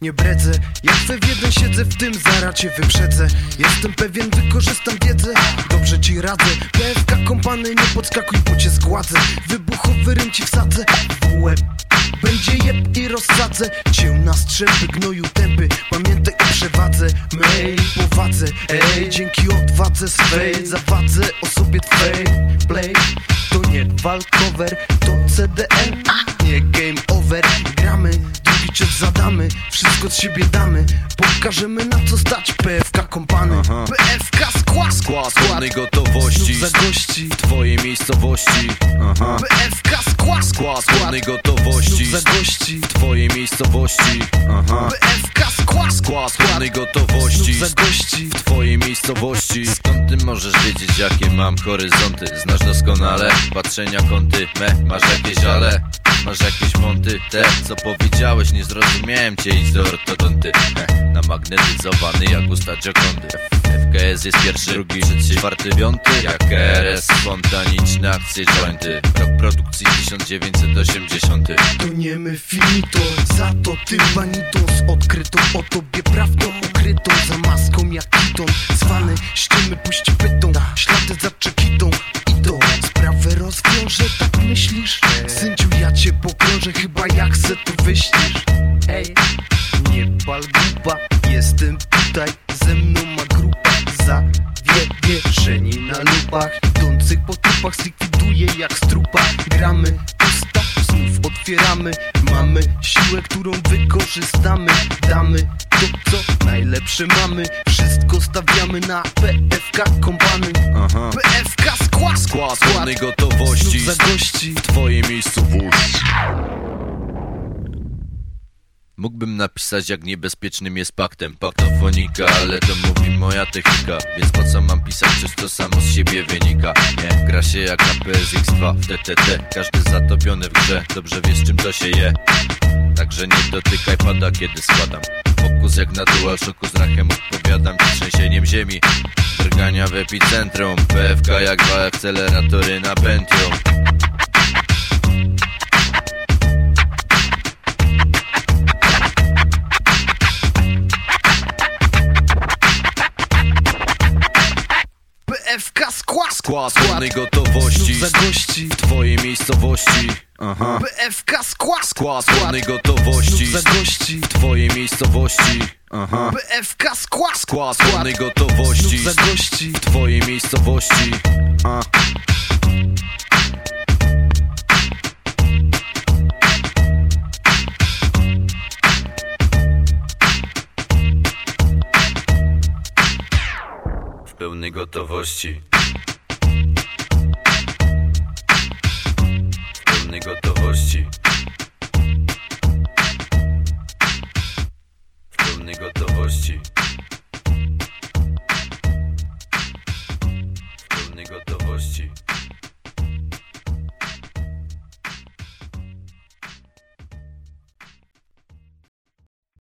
nie bredzę. Jak we w jeden siedzę, w tym zaraz cię wyprzedzę. Jestem pewien, wykorzystam wiedzę Dobrze ci radzę. PFK kompany, nie podskakuj, bo cię zgładzę. Wybuchowy rym ci wsadzę. W łeb będzie jeb i rozsadzę. Cię na strzępy, gnoju tępy. Pamiętaj o przewadze, mej powadze. Ej, dzięki odwadze swej Zawadze o sobie twej. Play, to nie walkover To CDN, nie game over Wszystko z siebie damy. Pokażemy na co stać. PFK kompany. Aha. PFK skład. Skład pełnej gotowości. Znów za gości w twojej miejscowości. Aha. PFK skład. Skład pełnej gotowości. Znów za gości w twojej miejscowości. Aha. PFK skład. Skład pełnej gotowości. Znów za gości w twojej miejscowości. Skąd ty możesz wiedzieć jakie mam horyzonty? Znasz doskonale patrzenia kąty. Me, masz jakieś ale Masz jakieś monty, te co powiedziałeś Nie zrozumiałem cię, idź do ortodonty. Namagnetyzowany jak usta Giocondy. FKS jest pierwszy, drugi, trzeci, czwarty, piąty. Jak RS, spontaniczne akcje jointy. Rok produkcji 1980 To nie my finito, za to ty banitą Z odkrytą o tobie prawdą Ukrytą. Za maską jak kiton. Zwany ściemy puści pytą cię pokrążę Chyba jak se tu wyśnisz Ej, nie pal grupa Jestem tutaj, ze mną ma grupa. Za wieszeni na lupach Idących po trupach zlikwiduję jak strupa. Gramy, usta znów otwieramy. Mamy siłę, którą wykorzystamy. Damy to, co najlepsze mamy. Wszystko stawiamy na PFK kompany Aha. PFK skład, Skład pełnej gotowości gości. w twojej miejscowości Mógłbym napisać jak niebezpiecznym jest paktem Paktofonika, ale to mówi moja technika. Więc po co mam pisać coś co samo z siebie wynika? Nie, gra się jak na PSX2 w TTT Każdy zatopiony w grze, dobrze wiesz czym to się je Także nie dotykaj pada kiedy składam Fokus jak na DualShocku z rachem odpowiadam. Ci trzęsieniem ziemi Drgania w epicentrum. PFK jak dwa akceleratory na Pentium PFK skład, Skład pełnej gotowości. Znów za gości w twojej miejscowości. Aha. PFK skład, Skład pełnej gotowości. Znów za gości w twojej miejscowości. Aha. PFK skład, Skład pełnej gotowości. Znów za gości w twojej miejscowości. A. pełny gotowości. W pełnej gotowości. W pełnej gotowości.